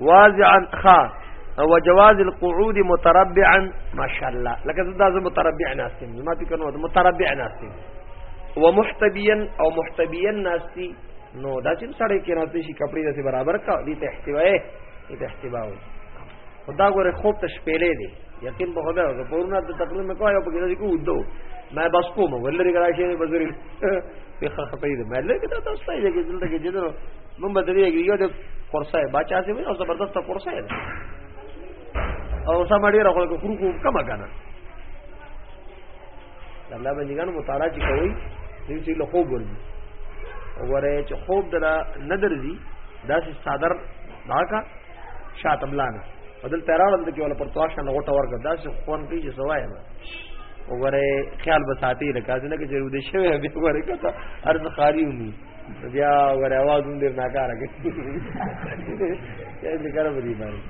واضعا خا او جواز القعود متربعا ماشاءالله لکه دا زه متربع ناستم ما فکر نو متربع ناستم ومحتبيا او محتبيا ناستي نو دا چې سړی کې راځي شي کپڑے دې برابر کا دې ته احتوای دې ته احتوا وي خدا ګوره خوب ته شپېلې دي یقین به خدا زه پورنا د تقریر مې کوه او په کې دې کو ودو ما بس کوم ولري غلا شي بزري په خخه په دې مله کې دا تاسو ته یې دلته کې جوړ مونږ به دې یو د کورسه بچا سي او زبردست کورسه ده او سم ډیر خو کو خرو کم کنه الله باندې ګانو مطالعه چې کوي دې چې له خوب ورځي وګوره چې خوب دلا ندر دي دا چې صادر دا کا شاته ملانه بدل تیرانو د کې ولا پر تواشه نه غټه ورګه دا څه خوان کوي چې سوای ما وګوره خیال به ساتي لکه څنګه چې ودې شوی به وګوره کته ارز خاري ونی بیا ور आवाज هم ډیر ناکاره کوي چې ذکر به دی باندې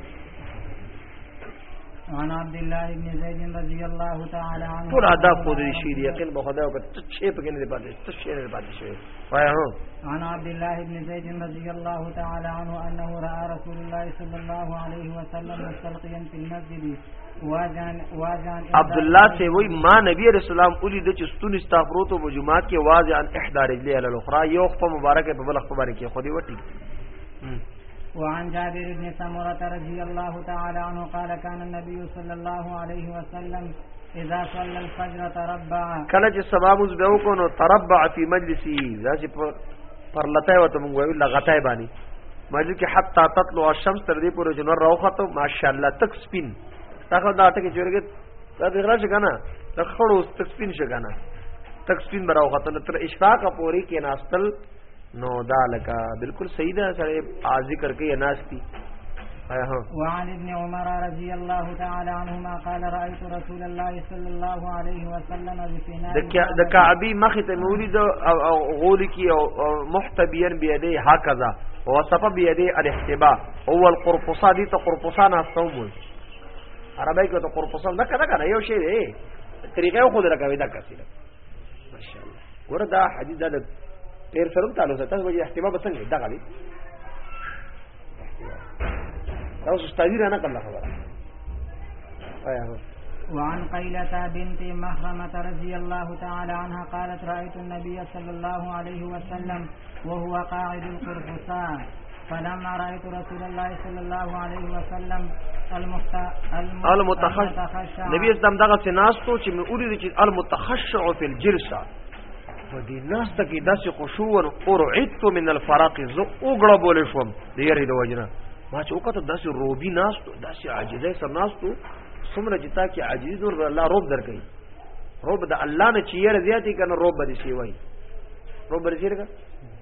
عن عبد الله بن زيد رضي الله تعالى عنه ټول ادا خو دې شي یقین به خدای او ته چې په کې نه پاتې ته شي نه پاتې شي وایو عن عبد الله بن زيد رضي الله تعالى عنه أنه رأى رسول الله صلى الله عليه وسلم مستلقيا في المسجد عبد الله سے وہی ما نبی علیہ السلام اولی د چستون استغفروت و جمعات کے واضح عن احدى رجلی علی الاخرى یو خفه مبارک په بل خبر کې خو دی وټی وعن جابر بن سمرة رضي الله تعالى عنه قال كان النبي صلى الله عليه وسلم اذا صلى الفجر تربع کله چې سبا موږ به وکونو تربع فی مجلسی دا چې پر لته وته موږ ویل لغتای باندې ماجو کې حتا تطلع الشمس تر دې پورې جنور راوخته ماشاءالله تک سپین دا خو دا ټکی جوړګه دا دغه شي کنه د خړو تک سپین شي کنه تک سپین براوخته تر اشراق پورې کې ناستل نو دا لکه بالکل صحیح ده سره ا ذکر کې اناستی وعن ابن عمر رضي الله تعالى عنهما قال رأيت رسول الله صلى الله عليه وسلم بفناء د کعبی مخ ته مولید او غول کی او محتبيا بيديه هكذا وصف بيديه الاحتباء هو القرفصا دي ته قرفصا نه صوم عربی کې ته قرفصا نه کړه کنه یو شی دی طریقې خو درکوي دا کثیر ماشاءالله ګوره دا حدیث دا د پیر سره هم تعلق ساتي وایي احتمال به څنګه دغه دی دا اوس استادی را نه کړل خبره وایا وعن قيلة بنت مخرمة رضي الله تعالى عنها قالت رأيت النبي صلى الله عليه وسلم وهو قاعد القرفصاء فلما رايت رسول الله صلى الله عليه وسلم المتخش نبی اسلام دغه سناستو چې مې اورید چې المتخشع فی الجلسه په دې ناس ته کې داسې خشوع او قرعت من الفراق زو وګړه بولې شوم د یری د وجنه ما چې وکړه داسې روبي ناس ته داسې عاجزه سم ناس ته څومره چې تا کې عاجز ور الله روب درکې روب د الله نه چې یې زیاتې کنه روب به دې سی وای روب به دې سی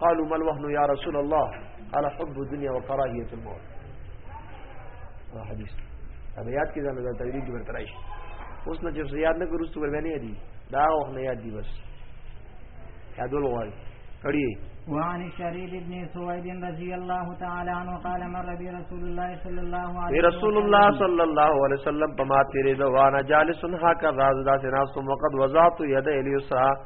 قالوا ما الوهن يا رسول الله قال حب الدنيا وكراهيه الموت دا حدیث دا یاد کې ځنه دا تدریج کې ورته راشي اوس نه چې یاد نه کړو څو ورغنی دی دا وخت نه یاد دی بس یادول غواړي کړی وعن الشريف بن سويد رضي الله تعالى عنه قال مر بي رسول الله صلى الله عليه وسلم رسول الله صلى الله عليه وسلم بما تريد وانا جالس هكذا ذات ناس وقد وضعت يد اليسرى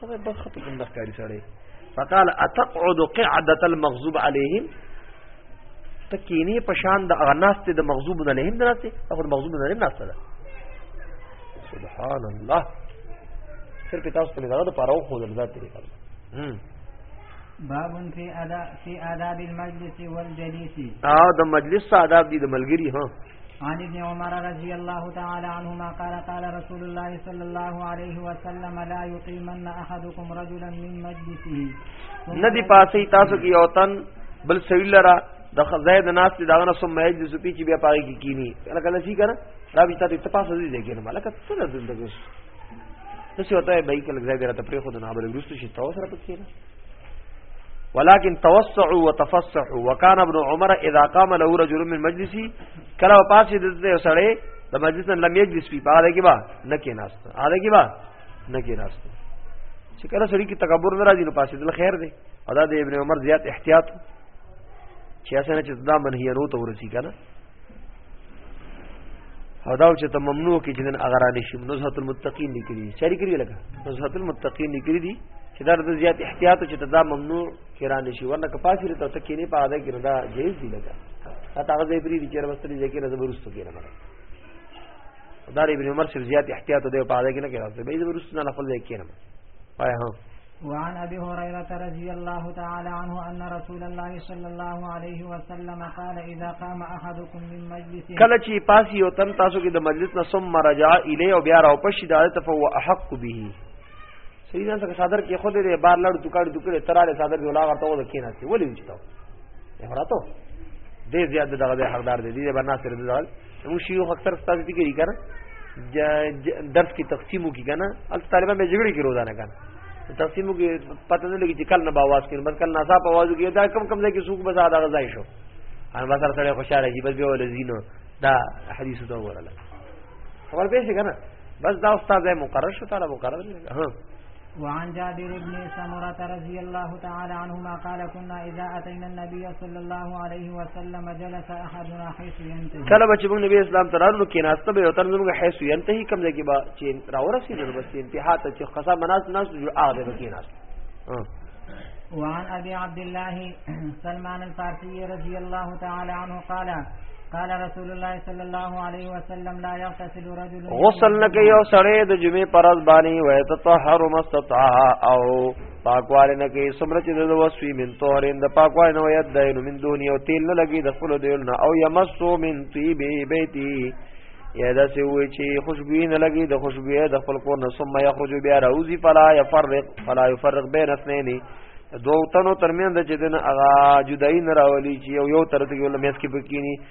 خدای بس خپل بنده کاری سره فقال اتقعد قعده المغضوب عليهم تکینی پشان د اغناست د مغضوب عليهم دراسته اخر مغضوب عليهم ناسته ده سبحان الله صرف تاسو ته دا پاره خو د ذات طریقه باب فی ادا فی آداب المجلس والجلیس او د مجلس آداب دي د ملګری ها عن ابن عمر رضی الله تعالی عنهما قال قال رسول الله صلی الله علیه وسلم لا یقیمن احدکم رجلا من مجلسه ندی پاسې تاسو کې اوتن بل سویل لرا د زید ناس دی داغه سم مېج د سپی چې بیا پاره کې کینی کله کله شي کنه را به تاسو ته پاسه دی دیګنه ملک ته نه دلته کې څه وته به کله زید راته پرې خو د نابل ګرستو شي تاسو را پکې نه ولكن توسعوا وتفسحوا وكان ابن عمر اذا قام له رجل من مجلسي کله پاسې د دې سړې د مجلس نه لم يجلس في پاره کې با نه کې ناشته اده کې با نه کې ناشته چې کله سړی کې تکبر نه راځي نو پاسې دل خیر دی ادا د ابن عمر زیات احتیاط چې اسنه چې دا منهیانو ته ورسی کنه او دا چې ته ممنوع کې چې نن اغرانې شي نزهت المتقین لیکلي چاري کړی لګا نزهت المتقین لیکلي دي چې دا د زیات احتیاط چې ته دا ممنوع کرانې شي ورنه کپاسې ته ته کې نه پاده کې دا جایز دی لګا دا هغه دې پری دي چې راستري ځکه نه زبرستو کې نه دا ابن عمر چې زیات احتیاط دی پاده کې نه کې راځي به زبرستو نه خپل ځای کې نه پای هو وعن ابي هريره رضي الله تعالى عنه ان رسول الله صلى الله عليه وسلم قال اذا قام احدكم من مجلس کله چې پاس یو تن تاسو کې د مجلس نه ثم رجع الی او بیا راو پښې د عادت فهو احق به سړي ځان څخه صادر کې خود دې بار لړ دکړ دکړ تراله صادر دی ولا ورته ول کېنه سي ولې وچتاو افراطو دې زیات دغه حقدار دي دې بنا سره دغه موږ شیوخ اکثر استاد دي کوي کنه درس کې تقسیمو کې کنه ال طالبان به جګړه کې روزانه کنه تقسیمو کې پته نه لګي چې کله نه باواز کې بس کله ناصاف आवाज کې دا کم کم ځای کې سوق بس ادا غځای شو ان بس سره سره خوشاله شي بس به ولزینو دا حدیث دا وراله خبر به شي کنه بس دا استاد مقرر شو تعالی مقرر ها وعن جابر بن سمرة رضي الله تعالى عنهما قال كنا إذا أتينا النبي صلى الله عليه وسلم جلس أحدنا حيث ينتهي کله بچ موږ نبی اسلام ته راغلو کې ناشته به تر موږ حيث ينتهي کوم ځای کې با چې راورسې نو بس انتها ته چې خاصه مناس ناس جو اغه به کې ناس وعن أبي عبد الله سلمان الفارسي رضي الله تعالى عنه قال قال رسول الله صلى الله عليه وسلم لا يغتسل غسل نه کوي او سړی د جمعې پرز باندې وای ته طهر مستطاع او پاکواله نه کوي سمره چې د وسوي من تورین د پاکواله نه وای د من دونی او تیل نه لګي د خپل دیل نه او یمسو من طیب بیتی یا دا سی وی چې خوشبوئی نه لګي د خوشبوئی د خپل کور نه ثم یخرج بیا روزی فلا یفرق فلا یفرق بین اثنین دوه تنو ترمن د چې دن اغا جدای نه راولي چې یو یو تر دې ول میس کې بکینی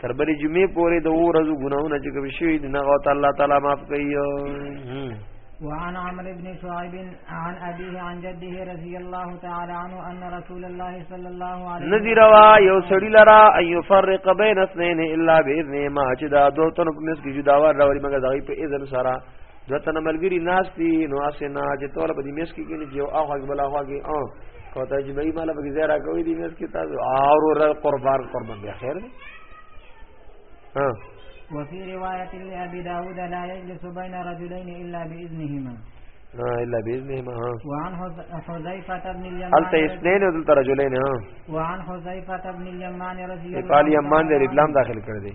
تر بلې جمعې پورې د ورځو ګناونه چې کوم شي د نه غوته الله تعالی معاف کوي وعن عمرو بن شعيب عن أبيه عن جده رضي الله تعالى عنه أن رسول الله صلى الله عليه وسلم نذير وا یو سړی لرا ان يفرق بين اثنين الا باذن ما چې دا دوه تن په مس کې جدا ور راوړي مګر دغه په اذن سره دوه تنه ملګری ناس دي نو اسنه چې ټول په دې میس کې کې چې او هغه بل هغه کې او کوته چې بای مال به زیرا کوي دې میس کې تاسو اور ور قربان قربان به خیر دی ها وفي روايه لابي داود لا يجلس بين رجلين الا باذنهما الا باذنهما ها وعن حذيفه بن اليمان هل اثنين ودلت رجلين ها وعن حذيفه بن اليمان رضي الله عنه قال يمان دې ابلام داخل کړ دې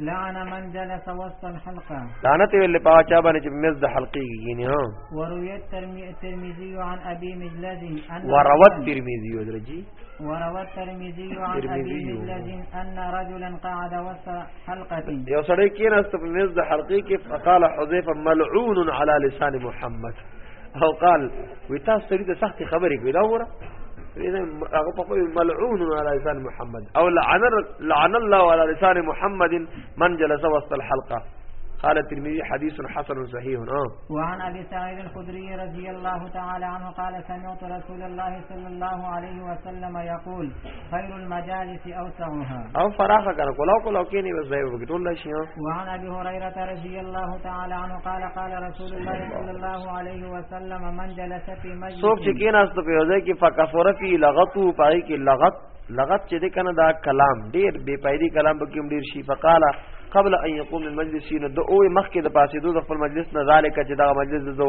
لعن من جلس وسط الحلقه لعنت ویل په چا باندې چې مز د حلقې کېږي ها ورویت ترمذی عن ابي مجلد ان وروت ترمذی ودرجی وروت ترمذی عن ابي مجلد ان رجلا قعد وسط حلقه یو سړی کېناست په مز د حلقې کې فقال حذيفه ملعون على لسان محمد او قال وی تاسو سړي د سخت خبرې کوي دا وره هغه په کوم ملعون على لسان محمد او لعن لعن الله على لسان محمد من جلس وسط الحلقه قال الترمذي حديث حسن صحيح آه. وعن ابي سعيد الخدري رضي الله تعالى عنه قال سمعت رسول الله صلى الله عليه وسلم يقول خير المجالس اوسعها او فراخه کړه کولاو کولاو کې نه وځای وګ ټول شي وعن ابي هريره رضي الله تعالى عنه قال قال رسول الله صلى الله عليه وسلم من جلس في مجلس سوق چې کې ناس ته پیوځي کې فکفر في لغتو پای کې لغت لغت چې د کنه دا کلام ډیر بے پایدی کلام به کوم ډیر شي فقاله قبل ان يقوم المجلس نو د اوه مخکې د پاسې دوه خپل مجلس نه ذالک چې دا مجلس دو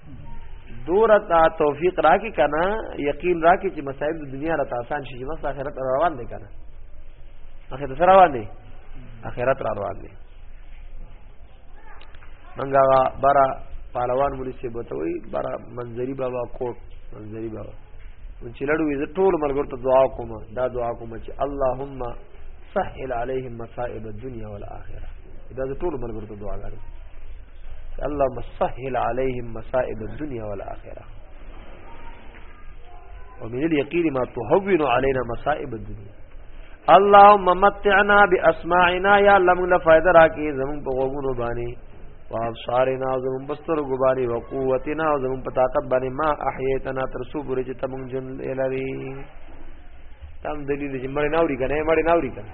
دور تا توفیق را کی کنا یقین را کی چې مسائل د دنیا را آسان شي بس آخرت را روان دي کنا آخرت سره روان دي آخرت را روان دي منګه برا پهلوان مولوی سی بوتوي برا منظری بابا کوټ منظری بابا چې لړو یې ټول مرګ ته دعا کوم دا دعا کوم چې اللهم سهل عليهم مصائب الدنيا والاخره دا ټول مرګ ته دعا غواړي الله مسهل عليهم مصائب الدنيا والاخره ومن اليقين ما تهون علينا مصائب الدنيا اللهم متعنا باسماعنا يا الله موږ له فائدہ راکې زمون په غوونو باندې وابصارنا زمون بستر غباري وقوتنا زمون په طاقت باندې ما احييتنا تر سو پورې چې تمون جن لري تم دلیل چې مړ نه اوري کنه مړ نه اوري کنه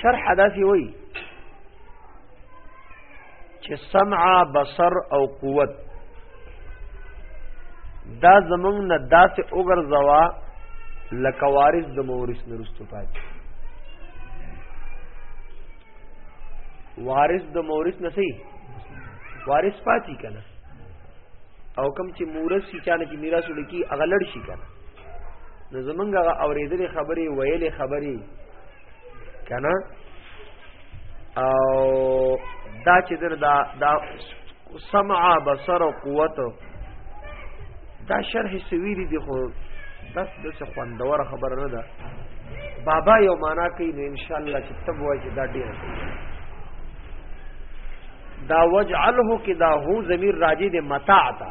شرح داسې وای چې سمع بصر او قوت دا زمونږ نه داسې وګرځوا لکه وارث د مورث نه رستو پاتې وارث د مورث نه سي وارث پاتې کنه او کم چې مورث شي چانه چې میراث ولکې اغلړ شي کنه نو زمونږ هغه اورېدلې خبرې ویلې خبرې کنه او دا چې در دا دا سمع بصر او قوت دا شرح سویری دی خو بس د څه خوندور خبره نه ده بابا یو معنا کوي نو ان شاء الله چې تب وای چې دا ډیر دا وجعله کې دا هو ضمیر راجی د متاع ته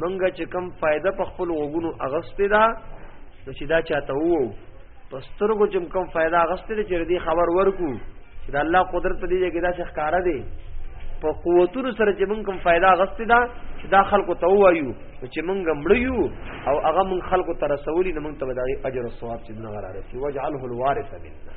منګه چې کم فائدہ په خپل وګونو اغستې ده نو چې دا چاته وو پسترګو چې کم فائدہ اغستې ده چې دې خبر ورکو چې دا الله قدرت دې کې دا څه ښکارا دی په قوتونو سره چې موږ کوم फायदा غستې ده چې دا خلکو ته وایو چې موږ مړیو او هغه موږ خلکو ته رسولي نه موږ ته به د اجر او ثواب چې دغه راځي وجعله الوارث منا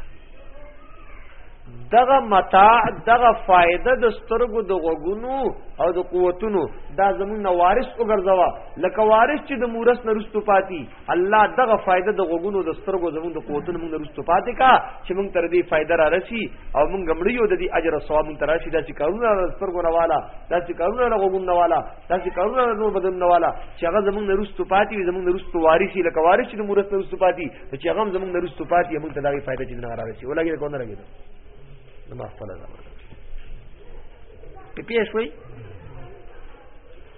دغه متاع دغه فائدہ د سترګو د غوګونو او د قوتونو دا زمون وارث وګرځوا لکه وارث چې د مورث نرستو پاتی الله دغه فائدہ د غوګونو د سترګو زمون د قوتونو موږ نرستو پاتی کا چې موږ تر دې فائدہ را رسی او موږ غمړیو د دې اجر او ثواب تر راشي دا چې کارونه سترګو نه والا دا چې کارونه غوګونو والا داسې کارونه نور بدن نه والا چې هغه زمونږ نه رستو پاتې وي زمونږ نه رستو وارثي لکه وارث چې د مورث نه رستو پاتې نو چې هغه هم زمونږ نه رستو پاتې موږ ته دا غي فائدہ چې نه راځي ولګي کو نه راځي نو ما خپل ځم په پیښ وي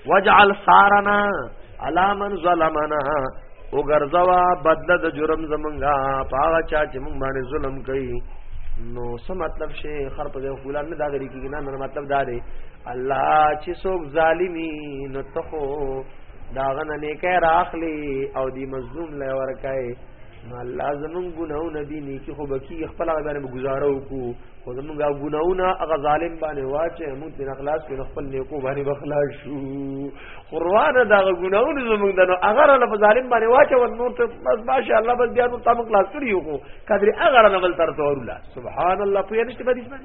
وجعل سارنا علا من ظلمنا او ګرځوا بدل د جرم زمونږه پاغه چا چې موږ باندې ظلم کوي نو څه مطلب شي خر په ځای خلان نه دا غري کیږي نه مطلب دا دی الله چې څوک ظالمی نو ته خو داغه نه نیکه راخلی او دی مظلوم لای ورکای نو الله زمون ګناو نبی نیکی خو بکی خپل باندې گزارو کو خو زمون غا ګناو نه هغه ظالم باندې واچې موږ تن اخلاص کې خپل نیکو باندې بخلاص شو قران دا ګناو نه زمون دنو اگر الله ظالم باندې واچې و نور ته بس ماشاء الله بس بیا نو تم خلاص کړیو کو قدر اگر نه بل تر تورلا سبحان الله په یې نشته باندې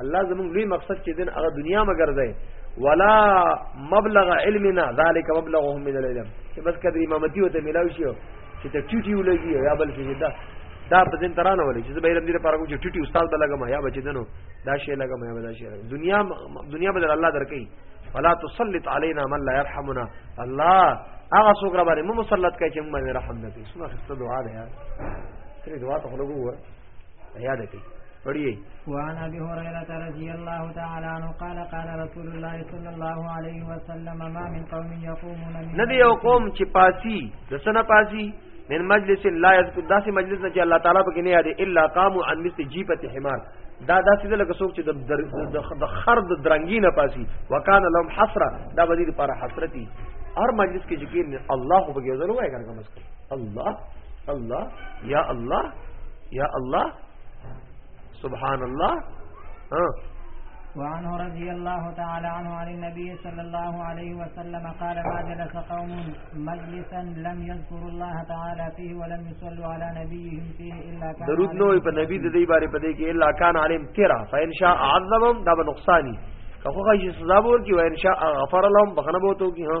الله زموږ لوی مقصد چې دین هغه دنیا مګر دی ولا مبلغ علمنا ذلك مبلغهم من العلم چې بس کدر امامتي وته ملاوي شي چې ته ټی ټی ولګي یا بل څه دا دا په دین ترانه ولې چې به علم دې لپاره کوم چې ټی ټی استاد به لګم یا بچی دنو دا شی لګم یا دا شی دنیا دنیا بدل الله درکې ولا تسلط علينا من لا يرحمنا الله هغه څوک را باندې مو مسلط کوي چې موږ باندې رحم نه کوي سمه خسته دعا ده یار سره دعا ته خلګو یاد کړئ پڑھیے وعن ابي هريره رضي الله تعالى عنه قال قال رسول الله صلى الله عليه وسلم ما من قوم يقومون من ندي یو قوم چې پاسی د سنه پاسی من مجلس لا يذكر داسې مجلس نه چې الله تعالی پکې نه یاد الا قاموا عن مثل جيبه حمار دا داسې د لکه څوک چې د خر د درنګي نه پاسي وکانه لهم حسره دا بدی لپاره حسرتي هر مجلس کې چې کې الله په کې ضرور وایي کنه الله الله یا الله یا الله سبحان الله ها وعنه رضي الله تعالى عنه عن النبي صلى الله عليه وسلم قال ما جلس قوم مجلسا لم يذكروا الله تعالى فيه ولم يصلوا على نبيهم فيه الا كان درود نو په نبی د دې باره په دې کې الا كان عليهم ترى فان شاء عذبهم دا نقصاني که خو غي سزا ورکړي وان شاء غفر لهم بخنه بوته کی ها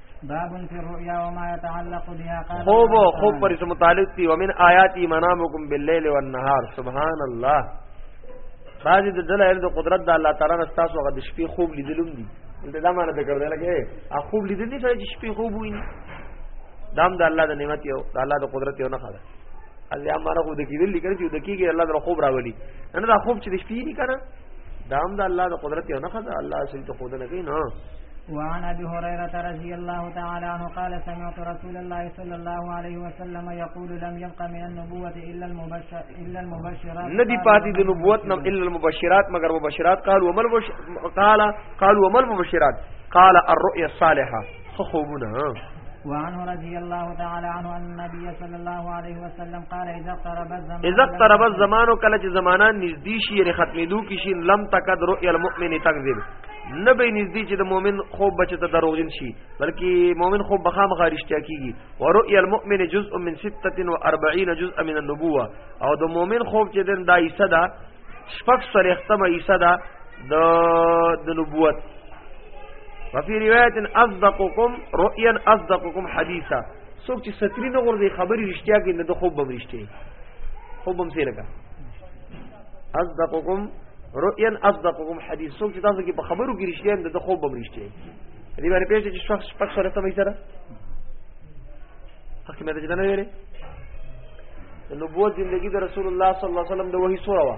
باب فی الرؤیا وما يتعلق بها قال خوب خوب پر اس متعلق تھی ومن آیاتی منامکم باللیل والنهار سبحان الله بعضی د دلایل د قدرت د الله تعالی نستاسو غد شپې خوب لیدلم دي دا معنی ته کړل لګي ا خوب لیدل دي چې شپې خوب ویني دام د الله د نعمت یو د الله د قدرت یو نه خاله الله امر خو د کیدل لیکل چې د کیږي الله در خوب راولي ان دا خوب چې د شپې نه کړه دا هم د الله د قدرت یو نه خزه الله اصل ته خود نه کوي نه وعن ابي هريره رضي الله تعالى عنه قال سمعت رسول الله صلى الله عليه وسلم يقول لم يبق من النبوه الا المبشر الا المبشرات ندي پاتې د نبوت نم الا المبشرات مگر مبشرات قال ومل قال قال ومل مبشرات قال الرؤيا الصالحه خو خوبونه وعنه رضي الله تعالى عنه ان النبي صلى الله عليه وسلم قال اذا اقترب الزمان اذا اقترب الزمان کله چې زمانہ نږدې شي یې ختمېدو کې شي لم تکد رؤيا المؤمن تکذب نه به نږدې چې د مؤمن خوب بچ ته دروغجن شي بلکې مؤمن خوب بخام غارشتیا کیږي ورؤيا المؤمن جزء من 46 جزء من النبوه او د مؤمن خوب چې دن دا عیسی دا شپږ سره ختمه عیسی دا د د نبوت وفي روایت اصدقكم رؤيا اصدقكم حديثا څوک چې ستري نه غورځي خبري رښتیا کې نه د خوب بم رښتیا خوب بم سي لګا اصدقكم رؤيا اصدقكم حديث څوک چې تاسو کې په خبرو کې رښتیا نه د خوب بم رښتیا دې باندې پېښې چې شخص پک سره سمې سره حق مې ته نه ویلې نبوت زندگی د رسول الله صلی الله علیه وسلم د وحی سره وا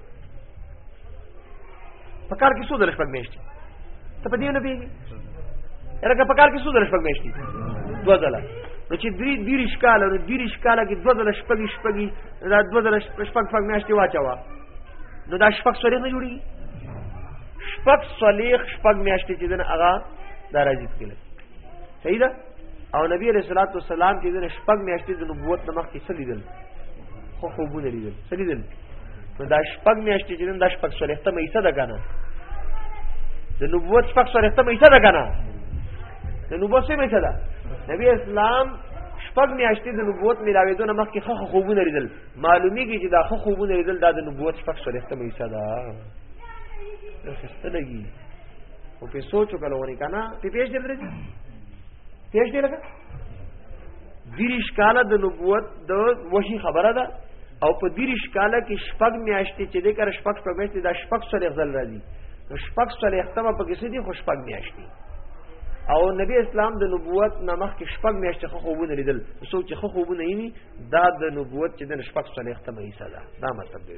په کال کې څو ځله شپږ میاشتې ته په دې نه پیږي هرکه په کال کې څو ځله شپږ میاشتې دوه ځله نو چې درې دیرش کاله نو دیرش کاله کې دوه ځله شپږ شپږ دا دوه ځله شپږ شپږ میاشتې واچوه نو دا شپږ سورې نه جوړي شپږ صلیخ شپږ میاشتې چې دنه هغه دا راځي کله صحیح ده او نبی علیہ الصلوۃ والسلام چې د شپږ میاشتې د نبوت نمخ کې څه لیدل خو خوبونه لیدل څه لیدل نو دا شپږ میاشتې چې دا شپږ شریخته مې څه ده کنه د نبوت شپږ شریخته مې څه ده کنه د نبوت څه مې څه ده نبی اسلام شپږ میاشتې د نبوت ملاوېدو نه مخکې خو خوبونه لیدل معلومیږي چې دا خو خوبونه لیدل دا د نبوت شپږ شریخته مې څه ده څه لګي او په سوچو کله ونی کنه په پیش دې درځي پیش دې لګا دیریش کاله د نبوت د وحی خبره ده او په دیریش کاله کې شپږ میاشتې چې د کر شپږ په میاشتې دا شپږ سره غزل راځي نو شپږ سره ختمه په کې دي خو شپږ میاشتې او نبی اسلام د نبوت نامخ کې شپږ میاشتې خو خوبونه لیدل سوچ خو خوبونه یې دا د نبوت چې د شپږ سره ختمه یې ساده دا مطلب دی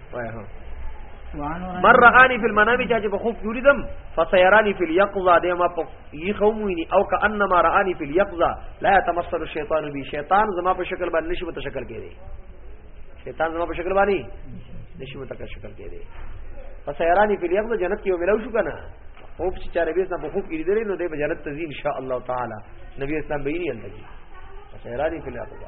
مر رغانی فی المنام چې په خوب جوړی دم فسيرانی فی الیقظه د ما په یی خومینی او کانما رانی فی الیقظه لا يتمثل الشیطان بی شیطان زما په شکل باندې نشي متشکل کېږي شیطان زما په شکل باندې نشي متشکل کېږي فسيرانی فی الیقظه جنت کې ملاو شو کنه خوب چې چاره بیس نه په خوب کې درې نو د جنت تزي ان شاء الله تعالی نبی اسلام بینی الله کی فسيرانی فی الیقظه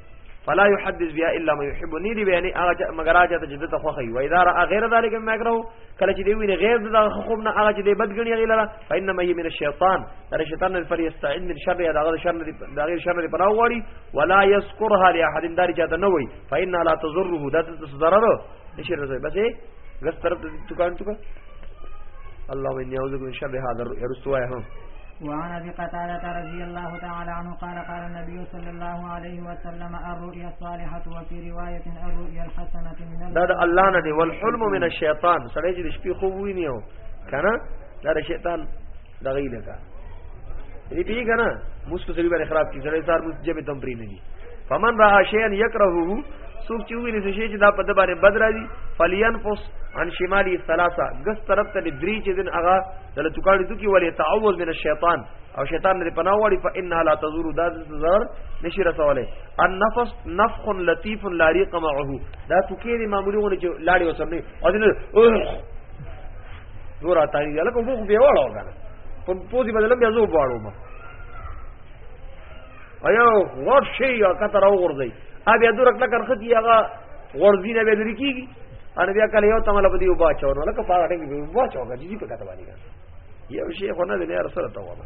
فلا يحدث بها الا ما يحب ني دي بياني هغه مگر هغه ته جدت خوخي و اذا را غير ذلك ما يكره کله چې دی ویني غیر د خوب نه هغه چې دی بدګنی غي لره فانما هي من الشيطان تر شیطان الفر يستعين من شر هذا غير شر د غیر شر دی پناه غواړي ولا يذكرها لاحد دار چاته نه وي فان لا تضره د ضرر نشي رسوي بس یې ګس طرف ته دکان ټکو الله من يعوذ من شر هذا الرسوا هم وعن ابي قتاده رضي الله تعالى عنه قال قال النبي صلى الله عليه وسلم الرؤيا الصالحه وفي روايه الرؤيا الحسنه من الله دا الله نه دی والحلم من الشيطان سړی چې شپې خوب ویني کنه دا شیطان دغه یې لکه دې پیږي کنه مسکو سړي باندې خراب کی سړي سار مس جبه تم پری نه دي فمن را شيئا يكرهه سوق چې ویني څه شي چې دا په د باندې بد راځي فليان فس عن شمالي ثلاثه غس طرف ته درې چې دن اغا دل چوکاړي دوکي ولې تعوذ من الشیطان او شیطان نه پناه وړي فانها لا تزور دا زر نشي رسوله النفس نفخ لطيف لا ريق معه دا تو کې معمولی غونې چې لاړې وسمنه او دې زور اتاي یاله کوم خو به وړو کنه په پوزي بدل بیا زو بواړو ما ایا غوړ شي یا کتر او غورځي ا بیا دور کله کرخه دی هغه غورځي نه به لري کیږي ان بیا کله یو تمل بدی وبا چور لکه پاړه کې وبا چور دي په کته باندې یو شي خو نه دی رسول ته وبا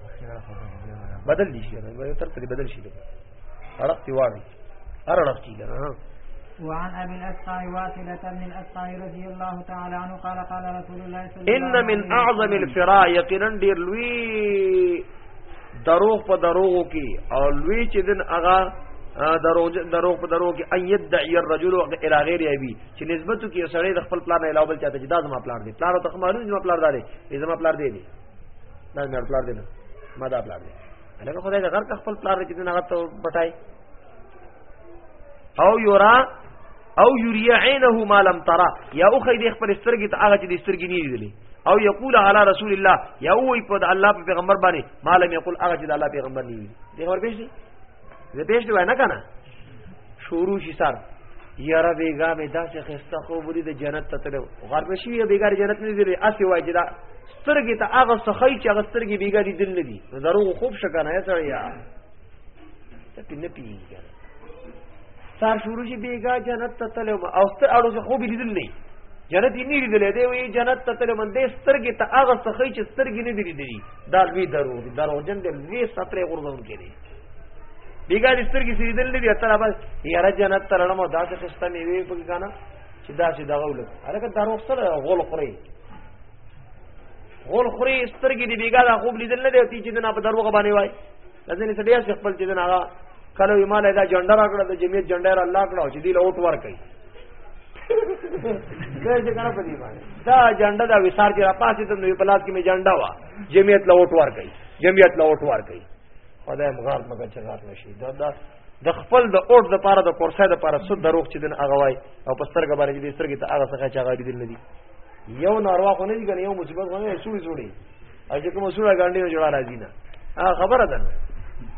بدل دي شي نو تر په بدل شي اړه تی واړي اړه تی نه وعن أبي الأسقاء واصلة بن الأسقاء رضي الله تعالى عنه قال قال رسول الله صلى الله عليه وسلم إن من أعظم الفراء يقينا دير لوي دروغ په دروغو کې او لوی چې دن اغا دروغ دروغ په دروغ کې ان يدعي الرجل الى غير ابي چې نسبت کې سړی د خپل پلان علاوه بل چاته جدا زما پلان دی پلان ته خمارو زما پلان داري زما پلان دی دا مې پلار دی نه ما دا پلار دی هغه خدای د غر خپل پلار کې نه غته بټای او یورا او یوریا عینه ما لم ترى یا او خې د خپل سترګې ته هغه چې د سترګې نه لیدلې او یقول علی رسول الله یا وی په الله پیغمبر باندې مالم یقول هغه چې د الله پیغمبر نه دی خبر پېښ دی زه پېښ دی نه کنه شروع شي سر یاره بیګا مې داسې خسته خو ولې د جنت ته تلو غر به شي بیګا جنت نه دی اسی واجب دا سترګې ته هغه سخی چې هغه سترګې بیګا دي دل نه دي دروغ خوب شکنه یا سړی یا ته نه پیږي سار شروع شي بیګا جنت ته تلم او ستر اړو څه خوب لیدل نه جنت یې نه لیدل دی وی جنت ته تلم د سترګې ته هغه څه خې چې سترګې نه دی لیدلی دا لوی درو دی درو جن دی لوی سترې غورځون کې دی بیګا دې سترګې سې لیدل نه دی تر اوبه یاره جنت ته لړم دا څه خسته مې وی په ګانا چې دا چې دغه ولګ هغه درو سره غول خوري غول خوري سترګې دې بیګا دا خوب لیدل نه دی چې دنا په دروغه باندې وای ځینې سړي چې خپل چې نه هغه کله یې مال دا جنډه راکړه د جمعیت جنډه را الله کړه چې دی له اوټ ور کوي دا چې کنه په دې باندې دا جنډه دا وسار چې را پاسې ته نوې پلاس کې می جنډه وا جمعیت له اوټ ور کوي جمعیت له اوټ ور کوي خدای مغار مګه چې غار نشي دا دا د خپل د اوټ د پاره د کورسه د پاره سود دروغ چې دین هغه وای او په سترګه باندې دې سترګې ته هغه څه چې هغه دې نه دي یو ناروا خو نه دي کنه یو مصیبت خو نه سوړي سوړي او چې کوم سونه ګانډي نه جوړا راځي نه خبره ده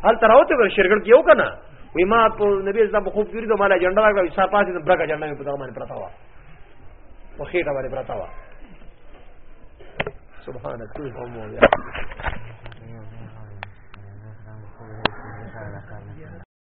هل تراوته ور شرګړ کیو کنه وی ما په نبی اسلام په خوب کړی ته مال اجنډا راغله حساب پاتې د برګه اجنډا په دغه باندې پرتا و په خېټه باندې پرتا و سبحانك كل هم ويا